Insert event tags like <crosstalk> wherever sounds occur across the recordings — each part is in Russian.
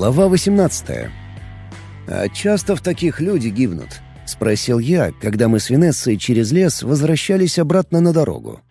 Глава 18. «А часто в таких люди гибнут?» — спросил я, когда мы с Венессой через лес возвращались обратно на дорогу.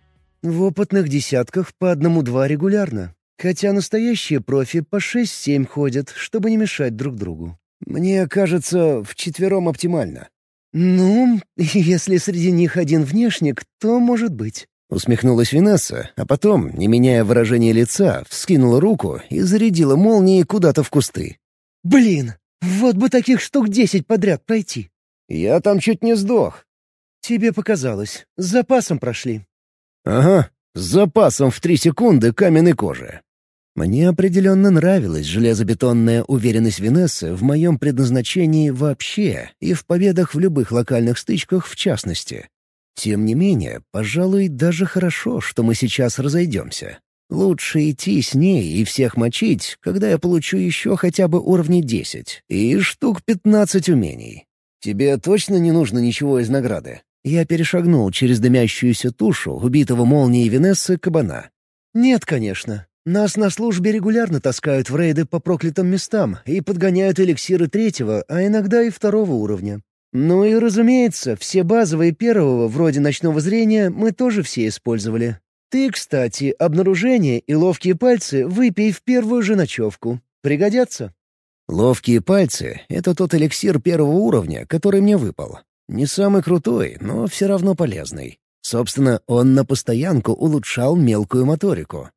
«В опытных десятках по одному-два регулярно. Хотя настоящие профи по шесть-семь ходят, чтобы не мешать друг другу». «Мне кажется, вчетвером оптимально». «Ну, <laughs> если среди них один внешник, то может быть». Усмехнулась Винесса, а потом, не меняя выражения лица, вскинула руку и зарядила молнией куда-то в кусты. «Блин, вот бы таких штук десять подряд пройти!» «Я там чуть не сдох». «Тебе показалось. С запасом прошли». «Ага, с запасом в три секунды каменной кожи». Мне определенно нравилась железобетонная уверенность Винессы в моем предназначении вообще и в победах в любых локальных стычках в частности. Тем не менее, пожалуй, даже хорошо, что мы сейчас разойдемся. Лучше идти с ней и всех мочить, когда я получу еще хотя бы уровни 10 и штук 15 умений. Тебе точно не нужно ничего из награды? Я перешагнул через дымящуюся тушу убитого молнией Венессы кабана. «Нет, конечно. Нас на службе регулярно таскают в рейды по проклятым местам и подгоняют эликсиры третьего, а иногда и второго уровня. Ну и, разумеется, все базовые первого, вроде ночного зрения, мы тоже все использовали. Ты, кстати, обнаружение и ловкие пальцы выпей в первую же ночевку. Пригодятся. Ловкие пальцы — это тот эликсир первого уровня, который мне выпал. Не самый крутой, но все равно полезный. Собственно, он на постоянку улучшал мелкую моторику.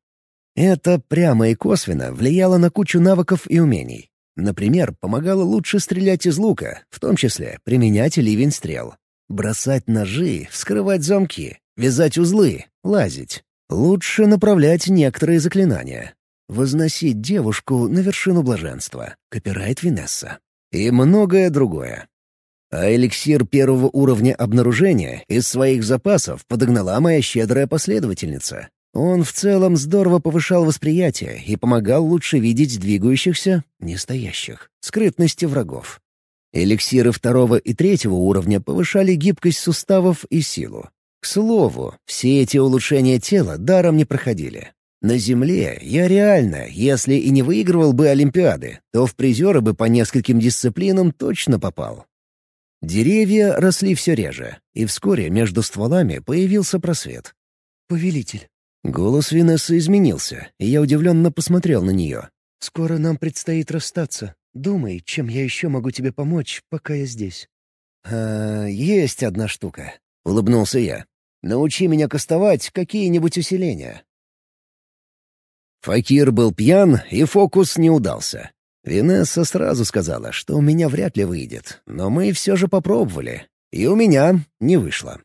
Это прямо и косвенно влияло на кучу навыков и умений. Например, помогало лучше стрелять из лука, в том числе применять ливень стрел. Бросать ножи, вскрывать замки, вязать узлы, лазить. Лучше направлять некоторые заклинания. Возносить девушку на вершину блаженства. Копирайт Винесса. И многое другое. А эликсир первого уровня обнаружения из своих запасов подогнала моя щедрая последовательница. Он в целом здорово повышал восприятие и помогал лучше видеть двигающихся, не стоящих, скрытности врагов. Эликсиры второго и третьего уровня повышали гибкость суставов и силу. К слову, все эти улучшения тела даром не проходили. На Земле я реально, если и не выигрывал бы Олимпиады, то в призеры бы по нескольким дисциплинам точно попал. Деревья росли все реже, и вскоре между стволами появился просвет. «Повелитель, Голос Винессы изменился, и я удивленно посмотрел на нее. «Скоро нам предстоит расстаться. Думай, чем я еще могу тебе помочь, пока я здесь». «А, есть одна штука», — улыбнулся я. «Научи меня кастовать какие-нибудь усиления». Факир был пьян, и фокус не удался. Винесса сразу сказала, что у меня вряд ли выйдет, но мы все же попробовали, и у меня не вышло.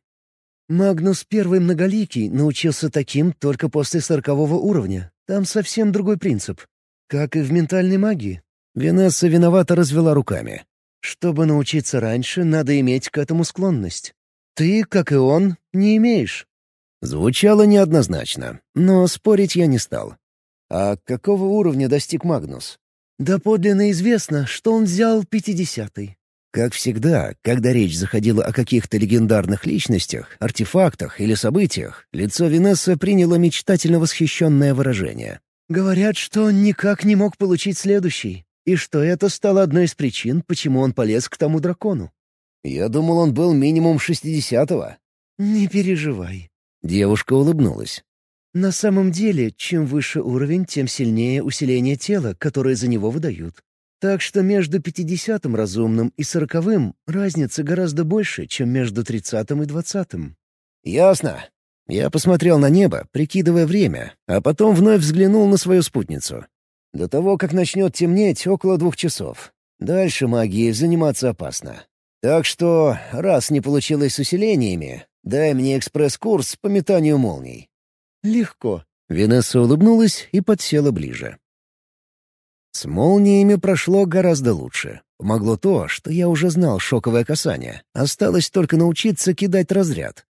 Магнус Первый Многоликий научился таким только после сорокового уровня. Там совсем другой принцип. Как и в ментальной магии. Венесса виновато развела руками. Чтобы научиться раньше, надо иметь к этому склонность. Ты, как и он, не имеешь. Звучало неоднозначно, но спорить я не стал. А какого уровня достиг Магнус? Доподлинно известно, что он взял пятидесятый. Как всегда, когда речь заходила о каких-то легендарных личностях, артефактах или событиях, лицо Винесса приняло мечтательно восхищенное выражение. «Говорят, что он никак не мог получить следующий, и что это стало одной из причин, почему он полез к тому дракону». «Я думал, он был минимум шестидесятого». «Не переживай». Девушка улыбнулась. «На самом деле, чем выше уровень, тем сильнее усиление тела, которое за него выдают. Так что между пятидесятым разумным и сороковым разница гораздо больше, чем между тридцатым и двадцатым. «Ясно». Я посмотрел на небо, прикидывая время, а потом вновь взглянул на свою спутницу. До того, как начнет темнеть, около двух часов. Дальше магией заниматься опасно. Так что, раз не получилось с усилениями, дай мне экспресс-курс по метанию молний. «Легко». Венесса улыбнулась и подсела ближе. С молниями прошло гораздо лучше. Помогло то, что я уже знал шоковое касание. Осталось только научиться кидать разряд.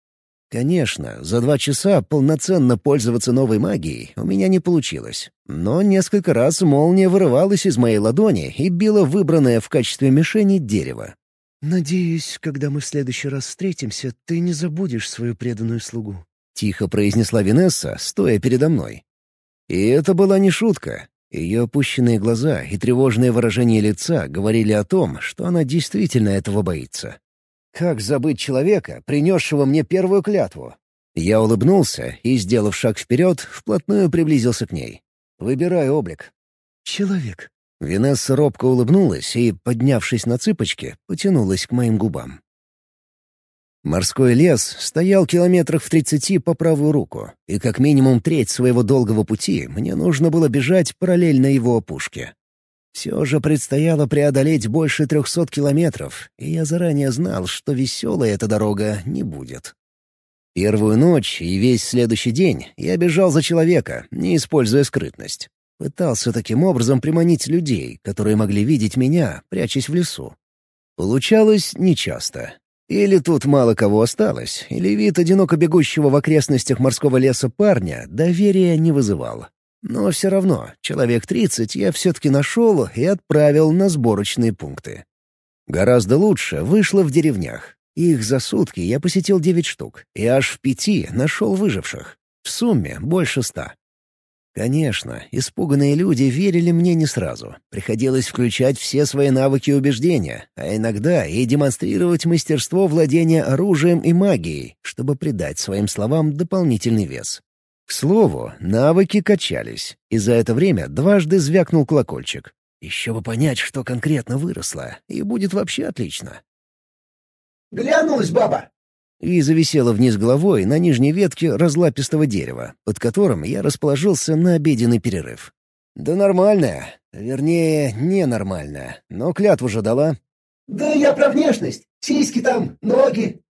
Конечно, за два часа полноценно пользоваться новой магией у меня не получилось. Но несколько раз молния вырывалась из моей ладони и била выбранное в качестве мишени дерево. «Надеюсь, когда мы в следующий раз встретимся, ты не забудешь свою преданную слугу», — тихо произнесла Винесса, стоя передо мной. И это была не шутка. Ее опущенные глаза и тревожное выражение лица говорили о том, что она действительно этого боится. Как забыть человека, принесшего мне первую клятву? Я улыбнулся и, сделав шаг вперед, вплотную приблизился к ней. Выбирай облик. «Человек». Винесса робко улыбнулась и, поднявшись на цыпочки, потянулась к моим губам. Морской лес стоял километрах в тридцати по правую руку, и как минимум треть своего долгого пути мне нужно было бежать параллельно его опушке. Все же предстояло преодолеть больше трехсот километров, и я заранее знал, что веселой эта дорога не будет. Первую ночь и весь следующий день я бежал за человека, не используя скрытность. Пытался таким образом приманить людей, которые могли видеть меня, прячась в лесу. Получалось нечасто, или тут мало кого осталось, или вид одиноко бегущего в окрестностях морского леса парня доверия не вызывал. Но все равно, человек тридцать я все-таки нашел и отправил на сборочные пункты. Гораздо лучше вышло в деревнях. Их за сутки я посетил девять штук, и аж в пяти нашел выживших. В сумме больше ста. Конечно, испуганные люди верили мне не сразу. Приходилось включать все свои навыки убеждения, а иногда и демонстрировать мастерство владения оружием и магией, чтобы придать своим словам дополнительный вес. К слову, навыки качались, и за это время дважды звякнул колокольчик. Еще бы понять, что конкретно выросло, и будет вообще отлично. «Глянулась баба!» И зависела вниз головой на нижней ветке разлапистого дерева, под которым я расположился на обеденный перерыв. «Да нормальная. Вернее, ненормальная. Но клятву же дала». «Да я про внешность. Сиськи там, ноги».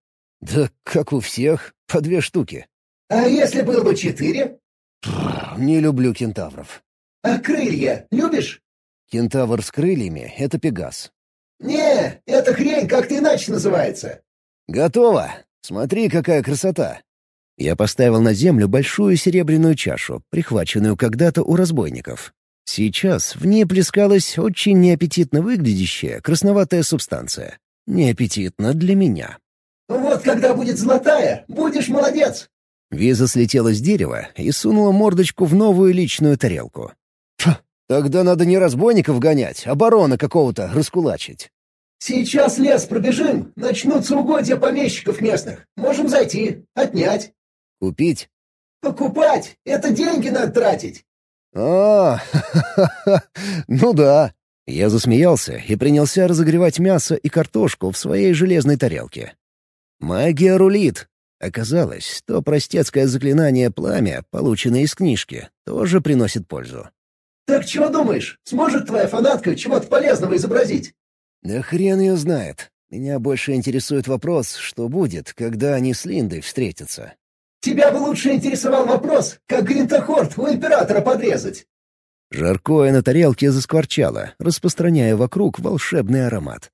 «Да как у всех. По две штуки». «А если было бы четыре?» «Не люблю кентавров». «А крылья любишь?» «Кентавр с крыльями — это пегас». «Не, эта хрень как-то иначе называется». «Готово. Смотри, какая красота!» Я поставил на землю большую серебряную чашу, прихваченную когда-то у разбойников. Сейчас в ней плескалась очень неаппетитно выглядящая красноватая субстанция. Неаппетитно для меня. «Вот когда будет золотая, будешь молодец!» Виза слетела с дерева и сунула мордочку в новую личную тарелку. «Тогда надо не разбойников гонять, а барона какого-то раскулачить». Сейчас лес пробежим, начнутся угодья помещиков местных. Можем зайти, отнять. Купить? Покупать. Это деньги надо тратить. А, <laughs> ну да. Я засмеялся и принялся разогревать мясо и картошку в своей железной тарелке. Магия рулит. Оказалось, то простецкое заклинание «Пламя», полученное из книжки, тоже приносит пользу. «Так чего думаешь, сможет твоя фанатка чего-то полезного изобразить?» Да хрен ее знает. Меня больше интересует вопрос, что будет, когда они с Линдой встретятся. Тебя бы лучше интересовал вопрос, как Гринтохорд у Императора подрезать. Жаркое на тарелке заскворчало, распространяя вокруг волшебный аромат.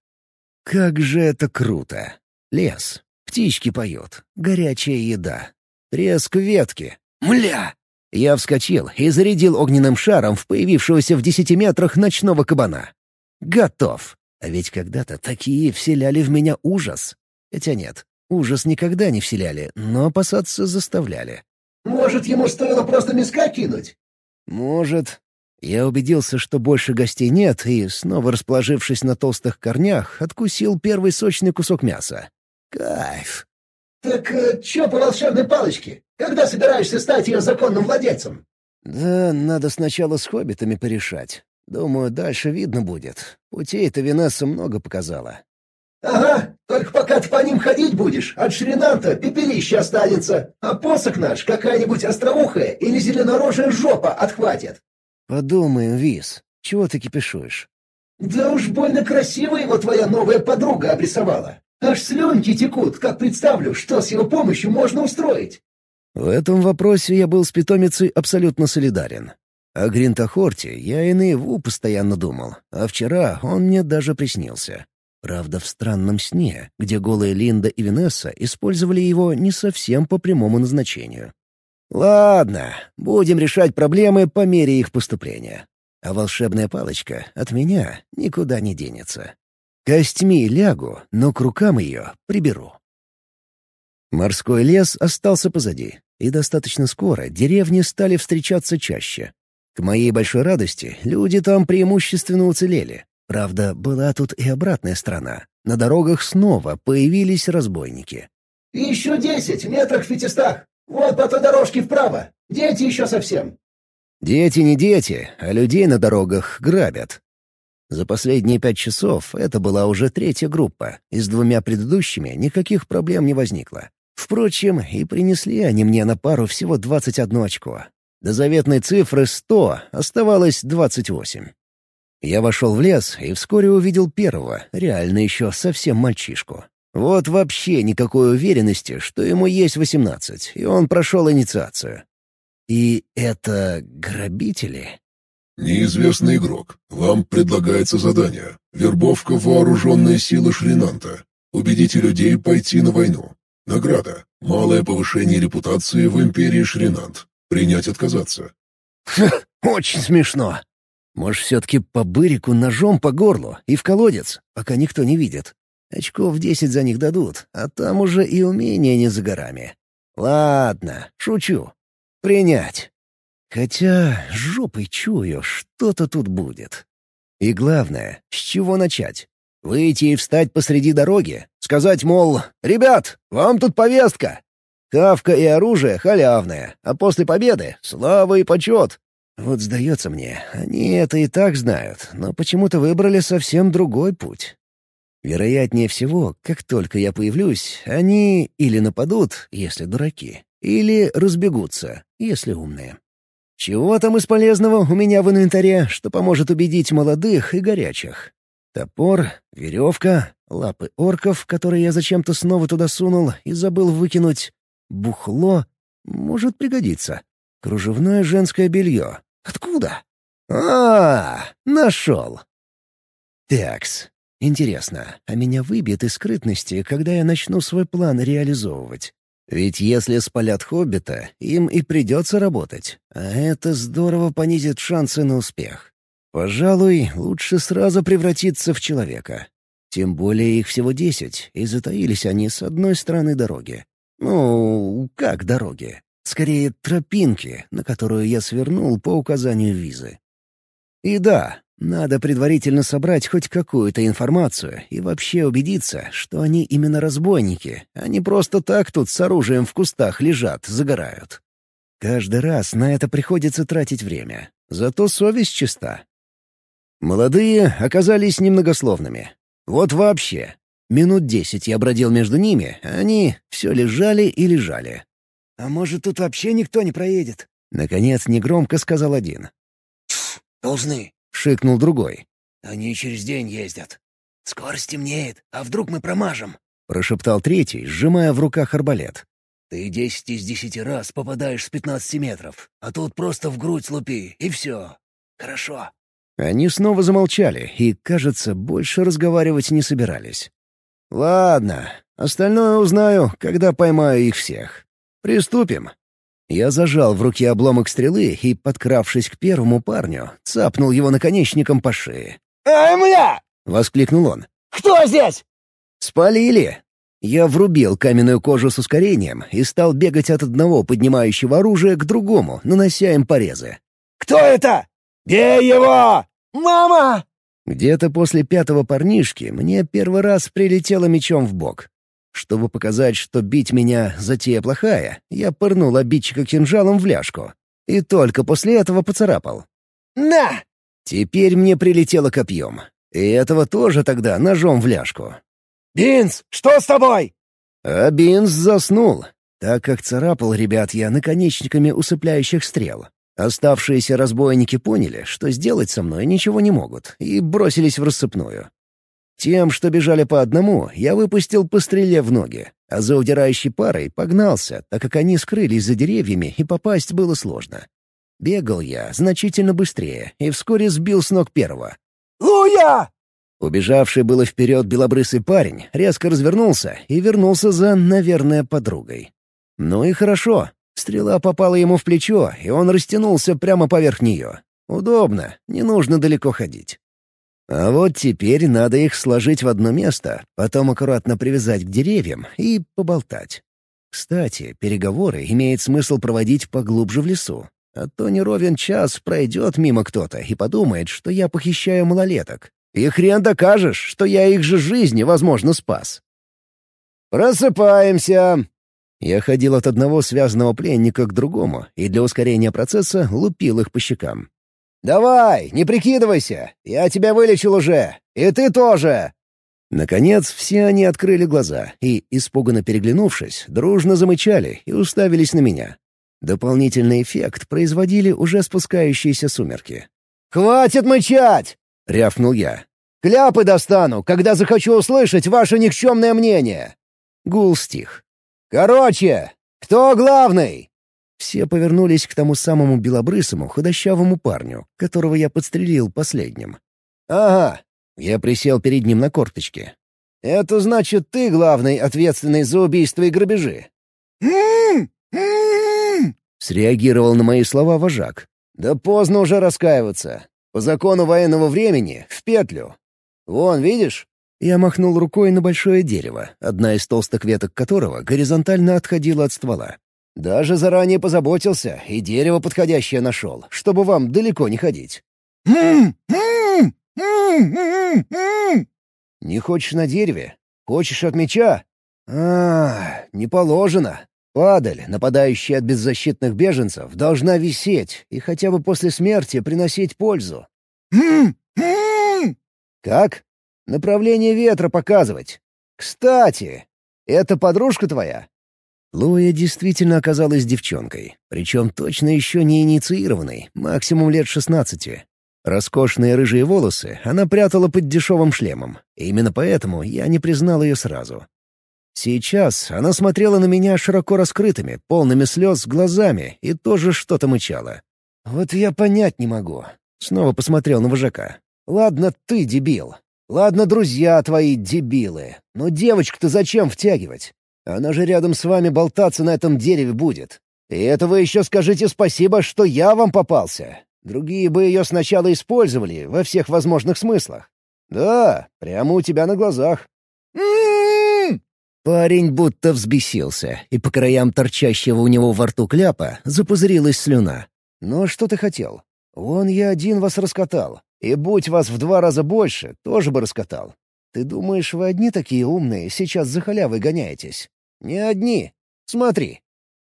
Как же это круто! Лес, птички поют, горячая еда, треск ветки. Мля! Я вскочил и зарядил огненным шаром в появившегося в десяти метрах ночного кабана. Готов. А ведь когда-то такие вселяли в меня ужас. Хотя нет, ужас никогда не вселяли, но опасаться заставляли. «Может, ему стоило просто миска кинуть?» «Может». Я убедился, что больше гостей нет, и, снова расположившись на толстых корнях, откусил первый сочный кусок мяса. Кайф. «Так э, чё по волшебной палочке? Когда собираешься стать ее законным владельцем?» «Да, надо сначала с хоббитами порешать. Думаю, дальше видно будет. Путей-то Винесса много показала. «Ага, только пока ты по ним ходить будешь, от Шринанта пепелище останется, а посох наш какая-нибудь остроухая или зеленорожая жопа отхватит». «Подумаем, Виз, чего ты кипишуешь?» «Да уж больно красиво его твоя новая подруга обрисовала. Аж слюнки текут, как представлю, что с его помощью можно устроить». В этом вопросе я был с питомицей абсолютно солидарен. О Гринтохорте я и наяву постоянно думал, а вчера он мне даже приснился. Правда, в странном сне, где голые Линда и Винесса использовали его не совсем по прямому назначению. Ладно, будем решать проблемы по мере их поступления. А волшебная палочка от меня никуда не денется. Костьми лягу, но к рукам ее приберу. Морской лес остался позади, и достаточно скоро деревни стали встречаться чаще. К моей большой радости, люди там преимущественно уцелели. Правда, была тут и обратная сторона. На дорогах снова появились разбойники. «Еще десять, метрах в пятистах. Вот по той дорожке вправо. Дети еще совсем». Дети не дети, а людей на дорогах грабят. За последние пять часов это была уже третья группа, и с двумя предыдущими никаких проблем не возникло. Впрочем, и принесли они мне на пару всего 21 очко. До заветной цифры 100 оставалось 28. Я вошел в лес и вскоре увидел первого, реально еще совсем мальчишку. Вот вообще никакой уверенности, что ему есть 18, и он прошел инициацию. И это грабители? Неизвестный игрок. Вам предлагается задание. Вербовка вооруженной силы Шринанта. Убедите людей пойти на войну. Награда. Малое повышение репутации в империи Шринант. Принять отказаться. Очень смешно. Может, все-таки по бырику ножом по горлу и в колодец, пока никто не видит. Очков десять за них дадут, а там уже и умения не за горами. Ладно, шучу. Принять. Хотя жопой чую, что-то тут будет. И главное, с чего начать? Выйти и встать посреди дороги? Сказать, мол, «Ребят, вам тут повестка!» Кавка и оружие халявное, а после победы — слава и почет. Вот сдается мне, они это и так знают, но почему-то выбрали совсем другой путь. Вероятнее всего, как только я появлюсь, они или нападут, если дураки, или разбегутся, если умные. Чего там из полезного у меня в инвентаре, что поможет убедить молодых и горячих? Топор, веревка, лапы орков, которые я зачем-то снова туда сунул и забыл выкинуть. Бухло. Может пригодиться. Кружевное женское белье. Откуда? А, -а, -а нашел. Такс. Интересно, а меня выбьет из скрытности, когда я начну свой план реализовывать? Ведь если спалят хоббита, им и придется работать, а это здорово понизит шансы на успех. Пожалуй, лучше сразу превратиться в человека. Тем более их всего десять, и затаились они с одной стороны дороги. Ну, как дороги? Скорее, тропинки, на которую я свернул по указанию визы. И да, надо предварительно собрать хоть какую-то информацию и вообще убедиться, что они именно разбойники, а не просто так тут с оружием в кустах лежат, загорают. Каждый раз на это приходится тратить время. Зато совесть чиста. Молодые оказались немногословными. Вот вообще. Минут десять я бродил между ними, а они все лежали и лежали. «А может, тут вообще никто не проедет?» Наконец негромко сказал один. «Должны», — шикнул другой. «Они через день ездят. Скоро стемнеет, а вдруг мы промажем?» — прошептал третий, сжимая в руках арбалет. «Ты десять из десяти раз попадаешь с пятнадцати метров, а тут просто в грудь лупи, и все. Хорошо». Они снова замолчали и, кажется, больше разговаривать не собирались. «Ладно, остальное узнаю, когда поймаю их всех. Приступим». Я зажал в руке обломок стрелы и, подкравшись к первому парню, цапнул его наконечником по шее. «Ай, мля!» — воскликнул он. «Кто здесь?» «Спалили!» Я врубил каменную кожу с ускорением и стал бегать от одного поднимающего оружия к другому, нанося им порезы. «Кто это? Бей его! Мама!» Где-то после пятого парнишки мне первый раз прилетело мечом в бок. Чтобы показать, что бить меня затея плохая, я пырнул обидчика кинжалом в ляжку. И только после этого поцарапал. «На!» Теперь мне прилетело копьем. И этого тоже тогда ножом в ляжку. «Бинс, что с тобой?» А Бинс заснул, так как царапал ребят я наконечниками усыпляющих стрел. Оставшиеся разбойники поняли, что сделать со мной ничего не могут, и бросились в рассыпную. Тем, что бежали по одному, я выпустил по стреле в ноги, а за удирающей парой погнался, так как они скрылись за деревьями и попасть было сложно. Бегал я значительно быстрее и вскоре сбил с ног первого. «Луя!» Убежавший было вперед белобрысый парень резко развернулся и вернулся за, наверное, подругой. Ну и хорошо. Стрела попала ему в плечо, и он растянулся прямо поверх нее. Удобно, не нужно далеко ходить. А вот теперь надо их сложить в одно место, потом аккуратно привязать к деревьям и поболтать. Кстати, переговоры имеет смысл проводить поглубже в лесу. А то не ровен час пройдет мимо кто-то и подумает, что я похищаю малолеток. И хрен докажешь, что я их же жизни, возможно, спас. «Просыпаемся!» Я ходил от одного связанного пленника к другому и для ускорения процесса лупил их по щекам. «Давай, не прикидывайся! Я тебя вылечил уже! И ты тоже!» Наконец, все они открыли глаза и, испуганно переглянувшись, дружно замычали и уставились на меня. Дополнительный эффект производили уже спускающиеся сумерки. «Хватит мычать!» — рявкнул я. «Кляпы достану, когда захочу услышать ваше никчемное мнение!» Гул стих. «Короче, кто главный?» Все повернулись к тому самому белобрысому, худощавому парню, которого я подстрелил последним. «Ага». Я присел перед ним на корточки. «Это значит, ты главный, ответственный за убийство и грабежи?» Среагировал на мои слова вожак. «Да поздно уже раскаиваться. По закону военного времени — в петлю. Вон, видишь, я махнул рукой на большое дерево, одна из толстых веток которого горизонтально отходила от ствола. «Даже заранее позаботился и дерево подходящее нашел, чтобы вам далеко не ходить». «Не хочешь на дереве? Хочешь от меча? А, не положено. Падаль, нападающая от беззащитных беженцев, должна висеть и хотя бы после смерти приносить пользу. Как? Направление ветра показывать. Кстати, это подружка твоя?» Луя действительно оказалась девчонкой, причем точно еще не инициированной, максимум лет шестнадцати. Роскошные рыжие волосы она прятала под дешевым шлемом, и именно поэтому я не признал ее сразу. Сейчас она смотрела на меня широко раскрытыми, полными слез глазами и тоже что-то мычала. «Вот я понять не могу». Снова посмотрел на вожака. «Ладно, ты дебил. Ладно, друзья твои дебилы, но девочку-то зачем втягивать? Она же рядом с вами болтаться на этом дереве будет. И это вы еще скажите спасибо, что я вам попался. Другие бы ее сначала использовали во всех возможных смыслах. Да, прямо у тебя на глазах. Парень будто взбесился, и по краям торчащего у него во рту кляпа запузырилась слюна. «Ну, что ты хотел? Вон я один вас раскатал. И будь вас в два раза больше, тоже бы раскатал. Ты думаешь, вы одни такие умные, сейчас за халявой гоняетесь? Не одни. Смотри».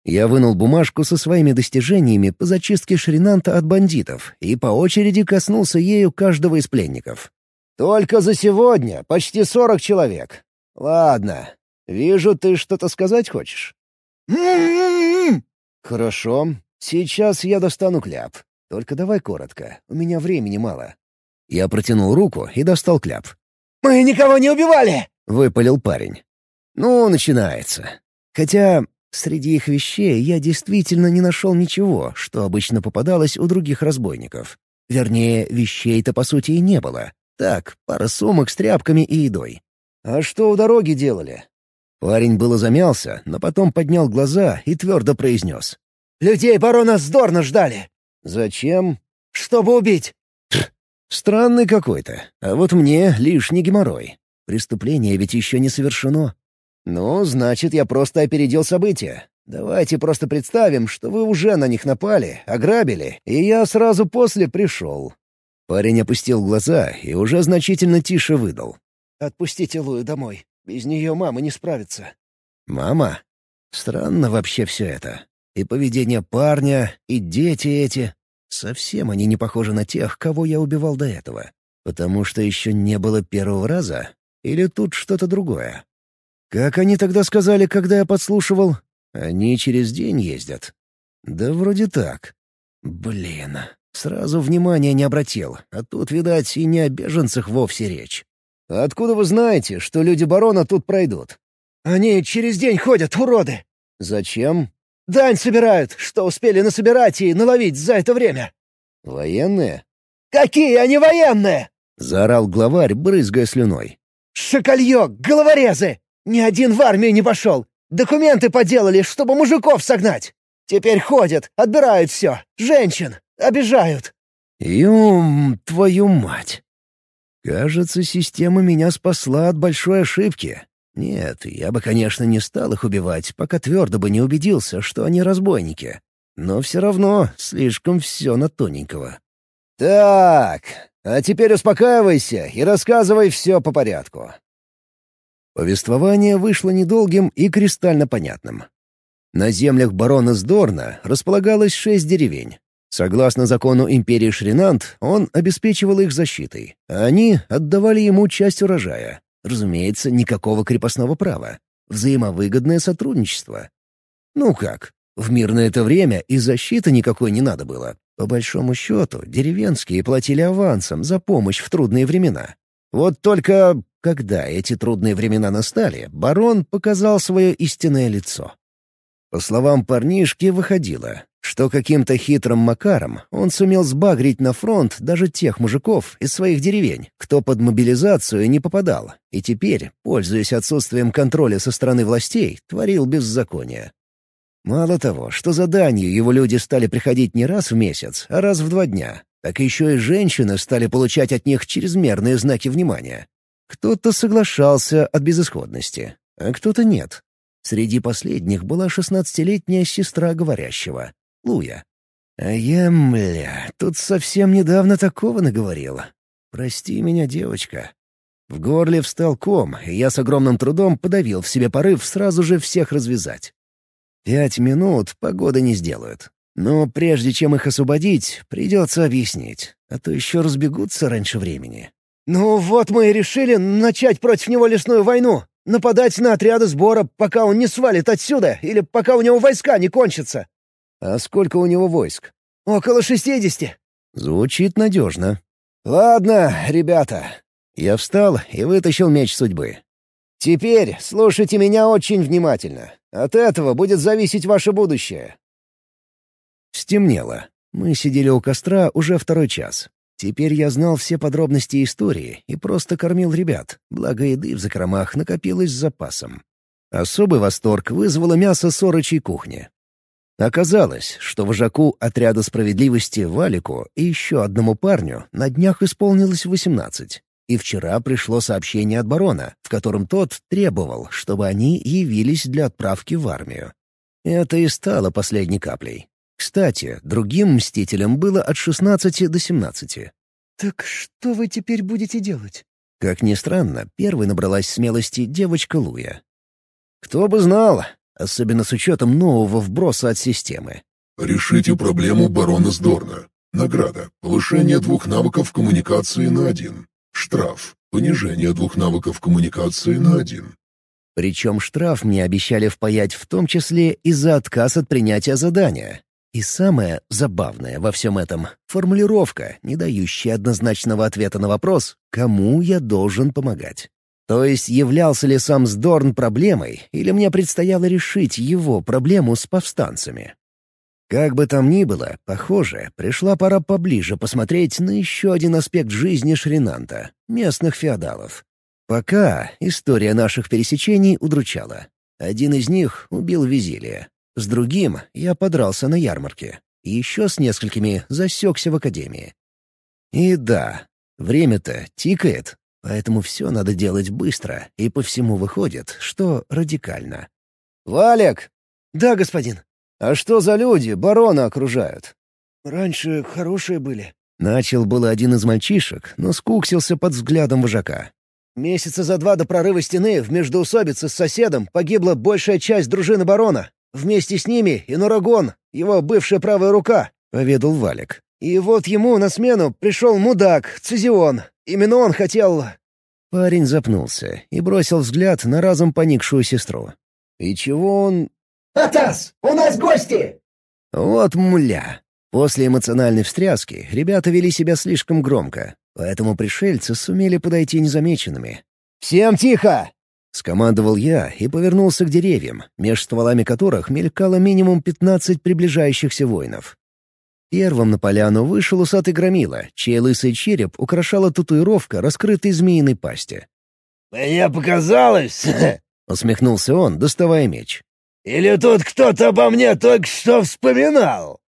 Я вынул бумажку со своими достижениями по зачистке Шринанта от бандитов и по очереди коснулся ею каждого из пленников. «Только за сегодня почти сорок человек. Ладно. Вижу, ты что-то сказать хочешь?» «Хорошо. Сейчас я достану кляп. Только давай коротко, у меня времени мало». Я протянул руку и достал кляп. «Мы никого не убивали!» — выпалил парень. «Ну, начинается. Хотя среди их вещей я действительно не нашел ничего, что обычно попадалось у других разбойников. Вернее, вещей-то по сути и не было. Так, пара сумок с тряпками и едой. А что у дороги делали?» Парень было замялся, но потом поднял глаза и твердо произнес. «Людей барона здорно ждали. «Зачем?» «Чтобы убить!» «Странный какой-то. А вот мне лишний геморрой. Преступление ведь еще не совершено. Ну, значит, я просто опередил события. Давайте просто представим, что вы уже на них напали, ограбили, и я сразу после пришел». Парень опустил глаза и уже значительно тише выдал. «Отпустите Лую домой. Без нее мама не справится». «Мама? Странно вообще все это. И поведение парня, и дети эти. Совсем они не похожи на тех, кого я убивал до этого. Потому что еще не было первого раза? Или тут что-то другое? Как они тогда сказали, когда я подслушивал? Они через день ездят. Да вроде так. Блин, сразу внимания не обратил, а тут, видать, и не о беженцах вовсе речь. «Откуда вы знаете, что люди барона тут пройдут?» «Они через день ходят, уроды!» «Зачем?» Дань собирают, что успели насобирать и наловить за это время». «Военные?» «Какие они военные?» — заорал главарь, брызгая слюной. «Шоколье, головорезы! Ни один в армию не пошел! Документы поделали, чтобы мужиков согнать! Теперь ходят, отбирают все, женщин, обижают!» «Юм, твою мать!» Кажется, система меня спасла от большой ошибки. Нет, я бы, конечно, не стал их убивать, пока твердо бы не убедился, что они разбойники. но все равно слишком все на тоненького. «Так, а теперь успокаивайся и рассказывай все по порядку». Повествование вышло недолгим и кристально понятным. На землях барона Сдорна располагалось шесть деревень. Согласно закону империи Шринант, он обеспечивал их защитой, а они отдавали ему часть урожая. Разумеется, никакого крепостного права. Взаимовыгодное сотрудничество. Ну как, в мирное это время и защиты никакой не надо было. По большому счету, деревенские платили авансом за помощь в трудные времена. Вот только когда эти трудные времена настали, барон показал свое истинное лицо. По словам парнишки, выходило, что каким-то хитрым макаром он сумел сбагрить на фронт даже тех мужиков из своих деревень, кто под мобилизацию не попадал, и теперь, пользуясь отсутствием контроля со стороны властей, творил беззаконие. Мало того, что заданию его люди стали приходить не раз в месяц, а раз в два дня, так еще и женщины стали получать от них чрезмерные знаки внимания. Кто-то соглашался от безысходности, а кто-то нет. Среди последних была шестнадцатилетняя сестра говорящего, Луя. А я, мля, тут совсем недавно такого наговорила. Прости меня, девочка. В горле встал ком, и я с огромным трудом подавил в себе порыв сразу же всех развязать. Пять минут погоды не сделают. Но прежде чем их освободить, придется объяснить, а то еще разбегутся раньше времени. «Ну вот мы и решили начать против него лесную войну. Нападать на отряды сбора, пока он не свалит отсюда, или пока у него войска не кончатся. «А сколько у него войск?» «Около шестидесяти». «Звучит надежно». «Ладно, ребята». Я встал и вытащил меч судьбы. «Теперь слушайте меня очень внимательно. От этого будет зависеть ваше будущее». Стемнело. Мы сидели у костра уже второй час. Теперь я знал все подробности истории и просто кормил ребят, благо еды в закромах накопилось с запасом. Особый восторг вызвало мясо сорочей кухни. Оказалось, что вожаку отряда справедливости Валику и еще одному парню на днях исполнилось восемнадцать. И вчера пришло сообщение от барона, в котором тот требовал, чтобы они явились для отправки в армию. Это и стало последней каплей. Кстати, другим мстителям было от шестнадцати до семнадцати. «Так что вы теперь будете делать?» Как ни странно, первой набралась смелости девочка Луя. «Кто бы знал, особенно с учетом нового вброса от системы. Решите проблему барона Сдорна. Награда. Повышение двух навыков коммуникации на один. Штраф. Понижение двух навыков коммуникации на один. Причем штраф мне обещали впаять в том числе и за отказ от принятия задания. И самое забавное во всем этом — формулировка, не дающая однозначного ответа на вопрос, кому я должен помогать. То есть являлся ли сам Сдорн проблемой, или мне предстояло решить его проблему с повстанцами? Как бы там ни было, похоже, пришла пора поближе посмотреть на еще один аспект жизни Шринанта — местных феодалов. Пока история наших пересечений удручала. Один из них убил Визилия. С другим я подрался на ярмарке. И еще с несколькими засекся в академии. И да, время-то тикает, Поэтому все надо делать быстро, и по всему выходит, что радикально. «Валик!» «Да, господин». «А что за люди барона окружают?» «Раньше хорошие были». Начал было один из мальчишек, но скуксился под взглядом вожака. «Месяца за два до прорыва стены в междоусобице с соседом погибла большая часть дружины барона. Вместе с ними и Норагон, его бывшая правая рука», — поведал Валик. «И вот ему на смену пришел мудак, Цезион. Именно он хотел...» Парень запнулся и бросил взгляд на разом поникшую сестру. «И чего он...» «Атас, у нас гости!» Вот мля. После эмоциональной встряски ребята вели себя слишком громко, поэтому пришельцы сумели подойти незамеченными. «Всем тихо!» — скомандовал я и повернулся к деревьям, меж стволами которых мелькало минимум пятнадцать приближающихся воинов. Первым на поляну вышел усатый громила, чей лысый череп украшала татуировка раскрытой змеиной пасти. «Мне показалось...» <laughs> — усмехнулся он, доставая меч. «Или тут кто-то обо мне только что вспоминал?»